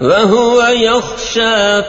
وهو يخشى